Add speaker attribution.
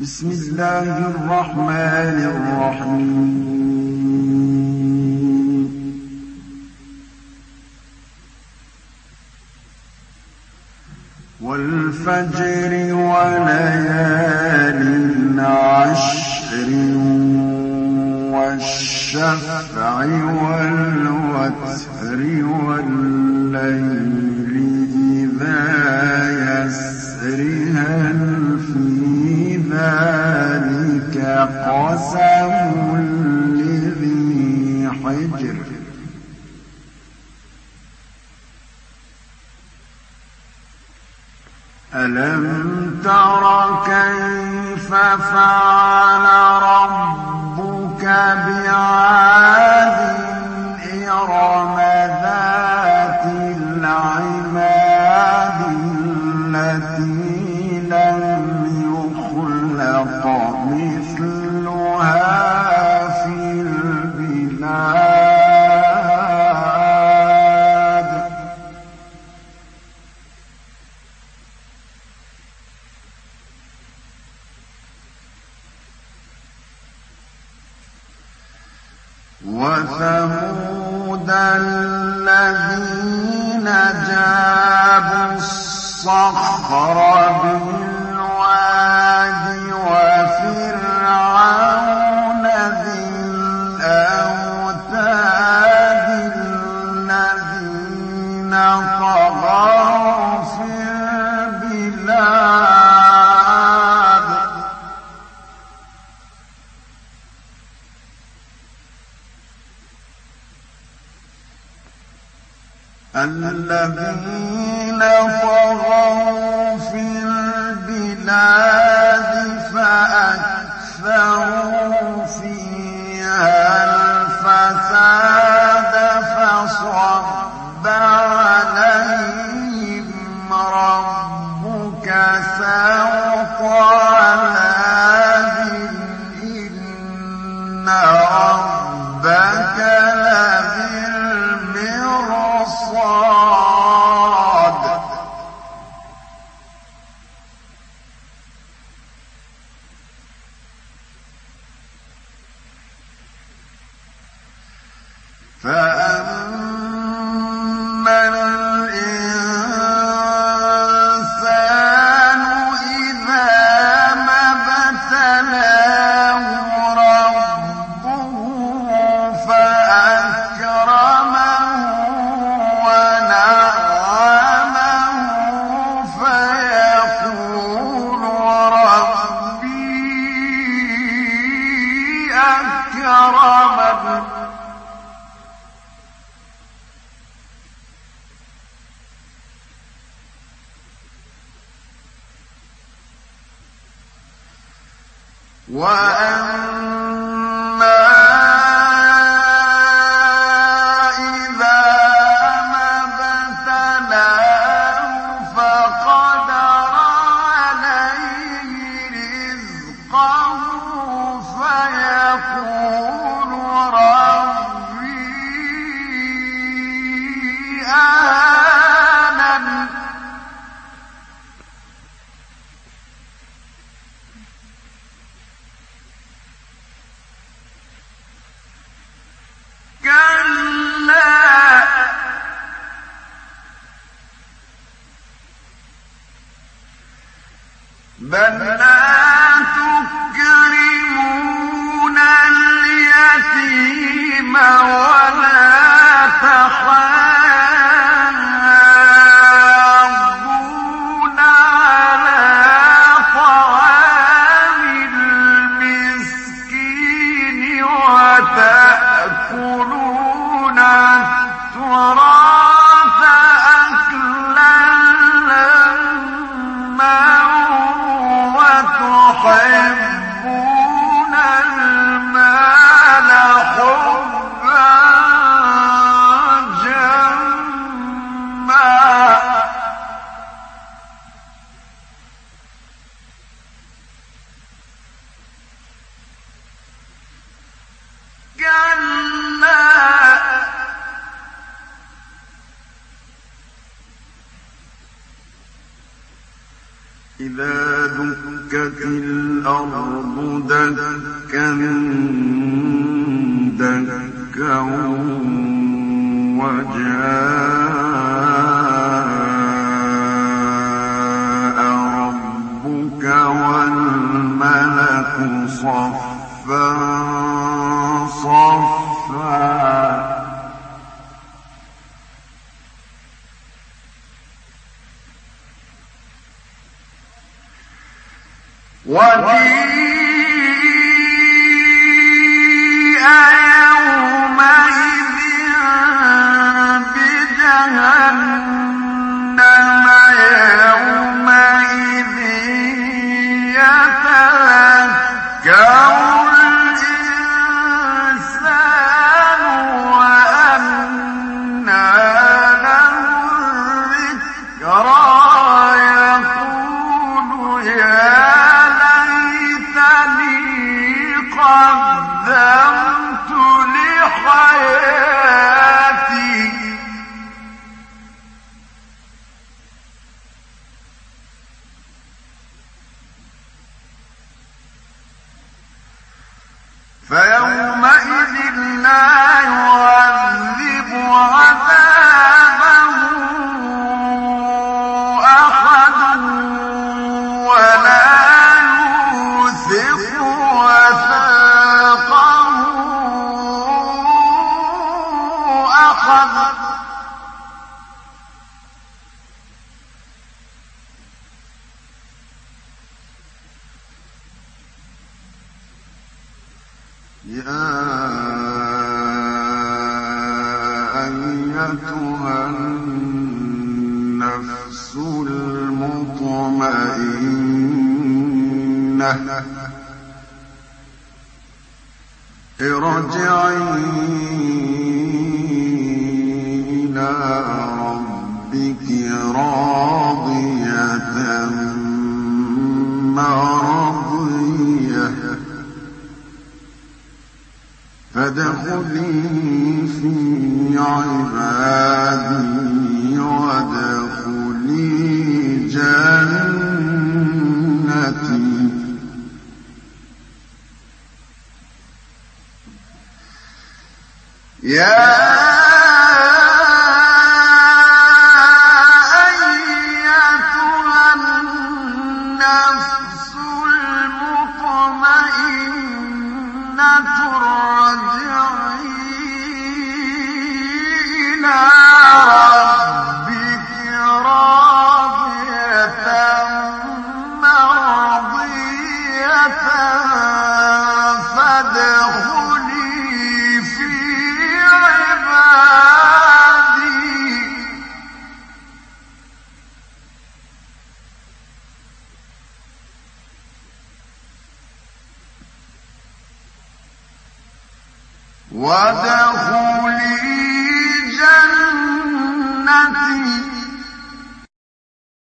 Speaker 1: بسم الله الرحمن الرحيم. والفجر وليال عشر والشفع والوتر والليل لقسم لذي حجر. ألم تر كيف فعل وثمود الذين جابوا الصخر بالواد وفرعون الذين طغوا في البلاد وأن بل لا تكرمون اليتيم ولا إِذَا دُكَّتِ الْأَرْضُ دَكًّا دَكًّا وَجَاءَ رَبُّكَ وَالْمَلَكُ صَفًّا صَفًّا وجيء أحد يا أيتها النفس المطمئنة ارجعي ربك راضية مرضية. فادخلي في عبادي وادخلي جنتي.